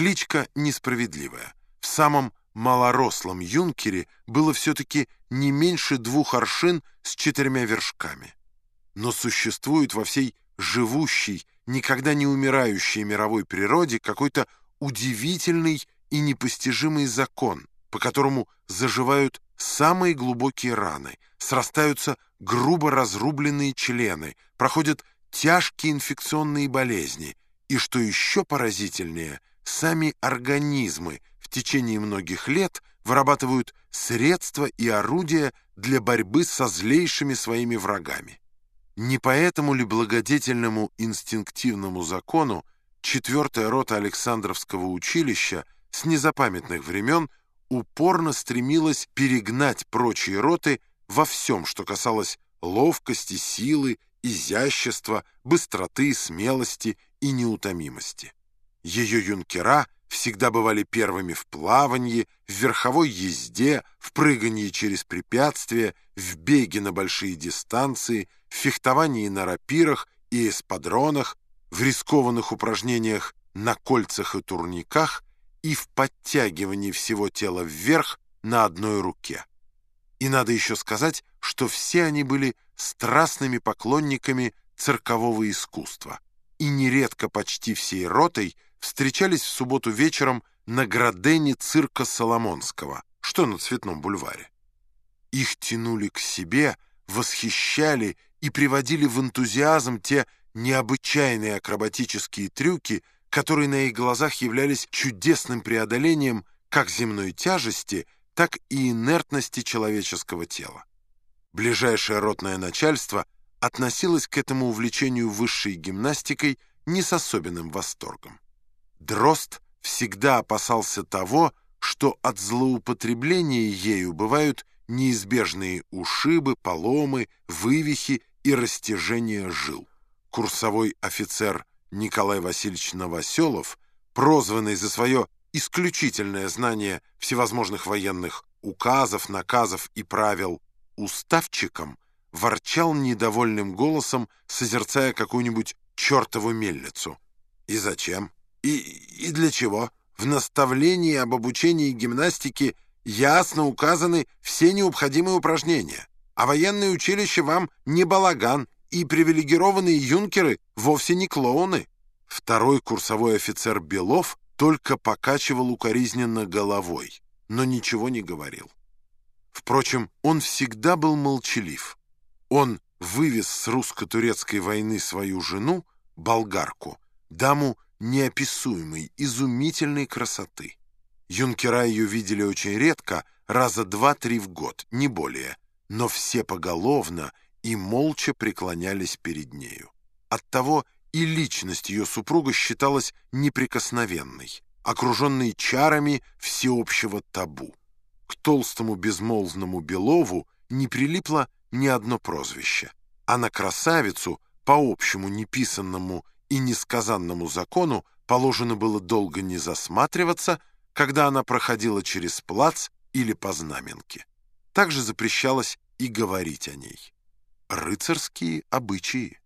Кличка несправедливая. В самом малорослом юнкере было все-таки не меньше двух аршин с четырьмя вершками. Но существует во всей живущей, никогда не умирающей мировой природе какой-то удивительный и непостижимый закон, по которому заживают самые глубокие раны, срастаются грубо разрубленные члены, проходят тяжкие инфекционные болезни, и, что еще поразительнее, сами организмы в течение многих лет вырабатывают средства и орудия для борьбы со злейшими своими врагами. Не поэтому ли благодетельному инстинктивному закону четвертая рота Александровского училища с незапамятных времен упорно стремилась перегнать прочие роты во всем, что касалось ловкости, силы, изящества, быстроты, смелости и неутомимости. Ее юнкера всегда бывали первыми в плавании, в верховой езде, в прыгании через препятствия, в беге на большие дистанции, в фехтовании на рапирах и эспадронах, в рискованных упражнениях на кольцах и турниках и в подтягивании всего тела вверх на одной руке. И надо еще сказать, что все они были страстными поклонниками циркового искусства и нередко почти всей ротой встречались в субботу вечером на градене цирка Соломонского, что на Цветном бульваре. Их тянули к себе, восхищали и приводили в энтузиазм те необычайные акробатические трюки, которые на их глазах являлись чудесным преодолением как земной тяжести, так и инертности человеческого тела. Ближайшее ротное начальство относилось к этому увлечению высшей гимнастикой не с особенным восторгом. Дрозд всегда опасался того, что от злоупотребления ею бывают неизбежные ушибы, поломы, вывихи и растяжение жил. Курсовой офицер Николай Васильевич Новоселов, прозванный за свое исключительное знание всевозможных военных указов, наказов и правил уставчиком, ворчал недовольным голосом, созерцая какую-нибудь чертову мельницу. И зачем? И, и для чего? В наставлении об обучении гимнастики ясно указаны все необходимые упражнения, а военное училище вам не балаган, и привилегированные юнкеры вовсе не клоуны. Второй курсовой офицер Белов только покачивал укоризненно головой, но ничего не говорил. Впрочем, он всегда был молчалив. Он вывез с русско-турецкой войны свою жену, болгарку, даму неописуемой, изумительной красоты. Юнкера ее видели очень редко, раза два-три в год, не более, но все поголовно и молча преклонялись перед нею. Оттого и личность ее супруга считалась неприкосновенной, окруженной чарами всеобщего табу. К толстому безмолвному Белову не прилипло ни одно прозвище, а на красавицу по общему неписанному и несказанному закону положено было долго не засматриваться, когда она проходила через плац или по знаменке. Также запрещалось и говорить о ней. Рыцарские обычаи.